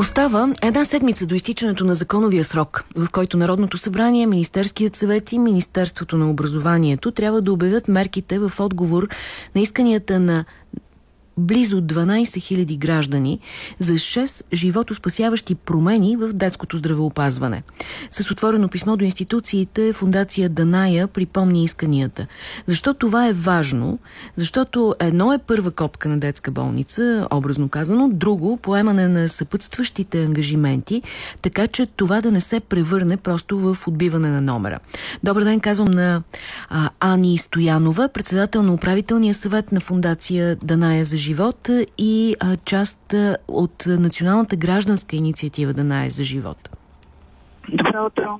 Остава една седмица до изтичането на законовия срок, в който Народното събрание, Министерският съвет и Министерството на образованието трябва да обявят мерките в отговор на исканията на близо 12 000 граждани за 6 животоспасяващи промени в детското здравеопазване. С отворено писмо до институциите Фундация Даная припомни исканията. Защо това е важно? Защото едно е първа копка на детска болница, образно казано, друго поемане на съпътстващите ангажименти, така че това да не се превърне просто в отбиване на номера. Добър ден, казвам на а, Ани Стоянова, председател на управителния съвет на Фундация Даная за живот и а, част а, от Националната гражданска инициатива Даная за живот. Добро утро.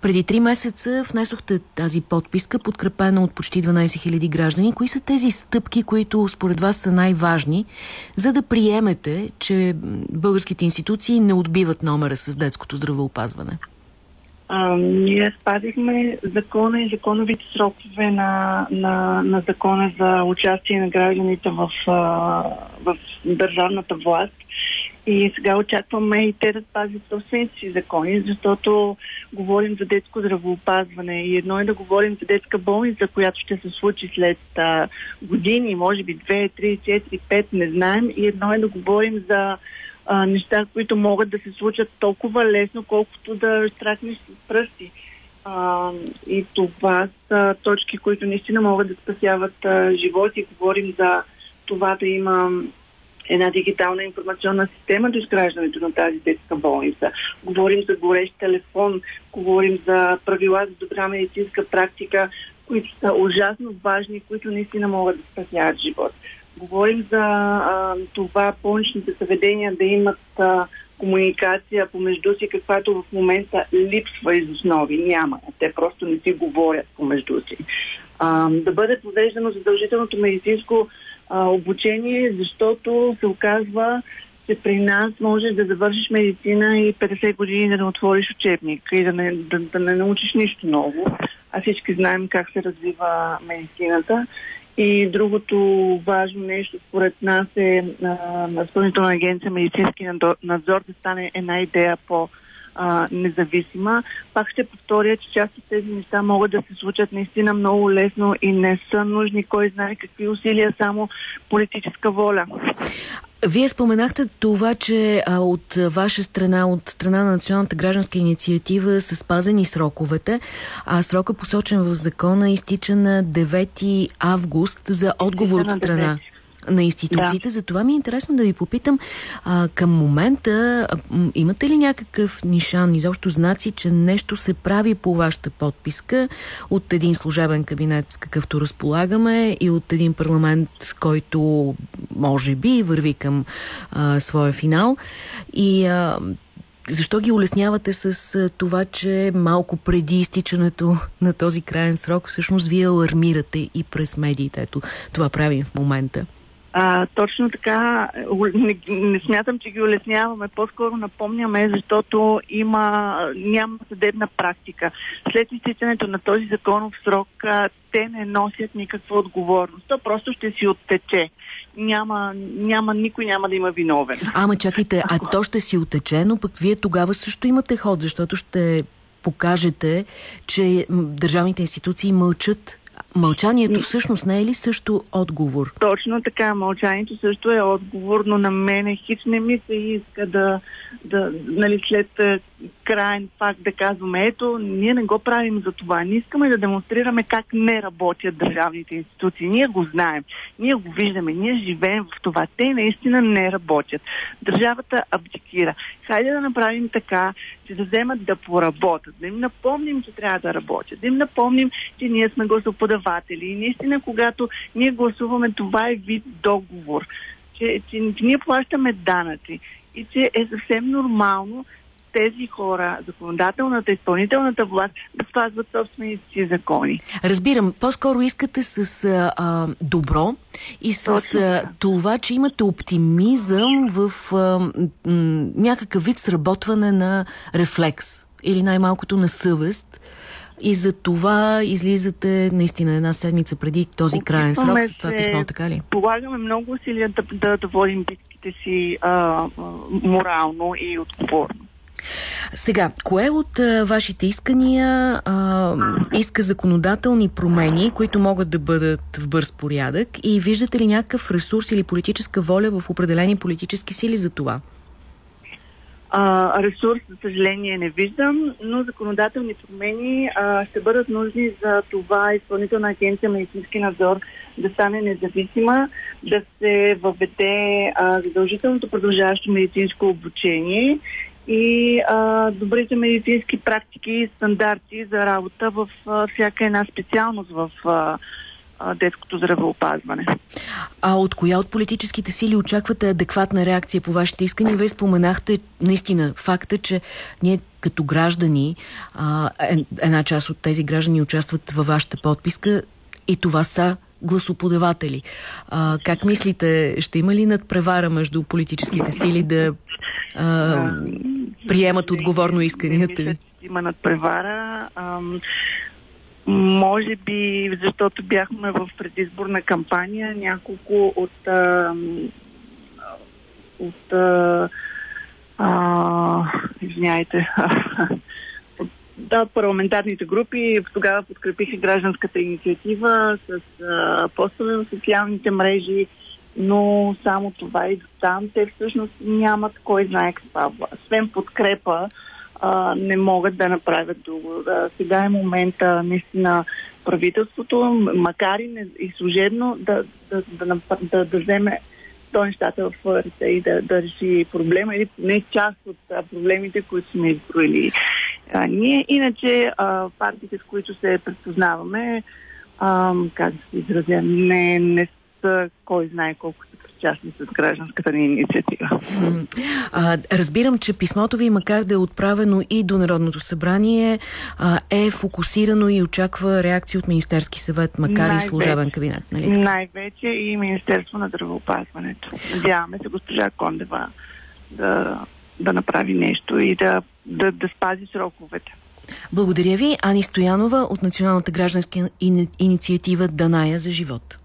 Преди три месеца внесохте тази подписка, подкрепена от почти 12 000 граждани. Кои са тези стъпки, които според вас са най-важни, за да приемете, че българските институции не отбиват номера с детското здравеопазване? А, ние спазихме закона и законовите срокове на, на, на закона за участие на гражданите в, в държавната власт. И сега очакваме и те да спазят собствените си закони, защото говорим за детско здравоопазване. И едно е да говорим за детска болница, която ще се случи след а, години, може би 2, 3, 4, 5, не знаем. И едно е да говорим за а, неща, които могат да се случат толкова лесно, колкото да штракнеш с пръсти. А, и това са точки, които наистина могат да спасяват а, животи. Говорим за това да има една дигитална информационна система до изграждането на тази детска болница. Говорим за горещ телефон, говорим за правила за добра медицинска практика, които са ужасно важни, които наистина могат да спасяват живот. Говорим за а, това болничните заведения да имат а, комуникация помежду си, каквато в момента липсва из основи. Няма. Те просто не си говорят помежду си. А, да бъде провеждано задължителното медицинско а, обучение, защото се оказва, че при нас можеш да завършиш медицина и 50 години да не отвориш учебник и да не, да, да не научиш нищо ново. А всички знаем как се развива медицината. И другото важно нещо според нас е на Изпълнителна агенция медицински надзор да стане една идея по а, независима. Пак ще повторя, че част от тези неща могат да се случат наистина много лесно и не са нужни кой знае какви усилия, само политическа воля. Вие споменахте това, че а, от ваша страна, от страна на Националната гражданска инициатива са спазени сроковете, а срока посочен в закона изтича на 9 август за отговор от страна на институциите. Да. Затова ми е интересно да ви попитам, а, към момента а, имате ли някакъв нишан, изобщо знаци, че нещо се прави по вашата подписка от един служебен кабинет, с какъвто разполагаме, и от един парламент, който може би върви към а, своя финал. И а, защо ги улеснявате с това, че малко преди изтичането на този крайен срок, всъщност вие алармирате и през медиите? Ето, това правим в момента. А, точно така, не, не смятам, че ги улесняваме. По-скоро напомняме, защото има, няма съдебна практика. След изтичането на този законов срок, те не носят никаква отговорност. То просто ще си оттече. Няма, няма, никой няма да има виновен. Ама чакайте, а то ще си оттече, но пък вие тогава също имате ход, защото ще покажете, че държавните институции мълчат Мълчанието всъщност не е ли също отговор? Точно така, мълчанието също е отговор, но на мене хич не ми се иска да, да нали, след е, крайен факт да казваме, ето, ние не го правим за това. Ние искаме да демонстрираме как не работят държавните институции. Ние го знаем, ние го виждаме, ние живеем в това. Те наистина не работят. Държавата абдикира. Хайде да направим така, че да вземат да поработят, да им напомним, че трябва да работят, да им напомним, че ние сме гласоподаватели. И наистина, когато ние гласуваме, това е вид договор, че, че, че ние плащаме данъци и че е съвсем нормално тези хора, законодателната, изпълнителната власт, да спазват собствените си закони. Разбирам. По-скоро искате с а, добро и с а, това, че имате оптимизъм в а, м, някакъв вид сработване на рефлекс или най-малкото на съвест. И за това излизате наистина една седмица преди този крайен срок с това писмо, така ли? Полагаме много усилия да, да, да водим битки проектите си а, морално и отговорно. Сега, кое от а, вашите искания а, иска законодателни промени, които могат да бъдат в бърз порядък и виждате ли някакъв ресурс или политическа воля в определени политически сили за това? А, ресурс, за съжаление, не виждам, но законодателни промени а, ще бъдат нужни за това изпълнителна агенция медицински надзор да стане независима, да се въведе а, задължителното продължаващо медицинско обучение и а, добрите медицински практики и стандарти за работа в а, всяка една специалност в а, детското здравеопазване. А от коя от политическите сили очаквате адекватна реакция по вашите искания? Вие споменахте наистина факта, че ние като граждани, а, една част от тези граждани участват във вашата подписка и това са гласоподаватели. А, как мислите, ще има ли надпревара между политическите сили да а, приемат отговорно исканията ви? Има надпревара. Може би, защото бяхме в предизборна кампания, няколко от, а, от а, извиняйте, да, парламентарните групи тогава подкрепиха гражданската инициатива с а, постове в социалните мрежи, но само това и до там те всъщност нямат кой знае каква власт. Освен подкрепа, а, не могат да направят друго. Да, сега е момента наистина правителството, макар и, не, и служебно, да, да, да, да, да вземе до нещата в ръце и да, да реши проблема или не част от а, проблемите, които сме изброили. А, ние, иначе, а, партиите, с които се предпознаваме, а, как да се изразя, не, не са кой знае колко са частни с гражданската ни инициатива. А, разбирам, че писмото ви, макар да е отправено и до Народното събрание, а, е фокусирано и очаква реакция от Министерски съвет, макар и служебен кабинет. Нали? Най-вече и Министерство на здравеопазването. Надяваме се госпожа Кондева да, да направи нещо и да, да, да спази сроковете. Благодаря ви, Ани Стоянова от Националната гражданска инициатива Даная за живот.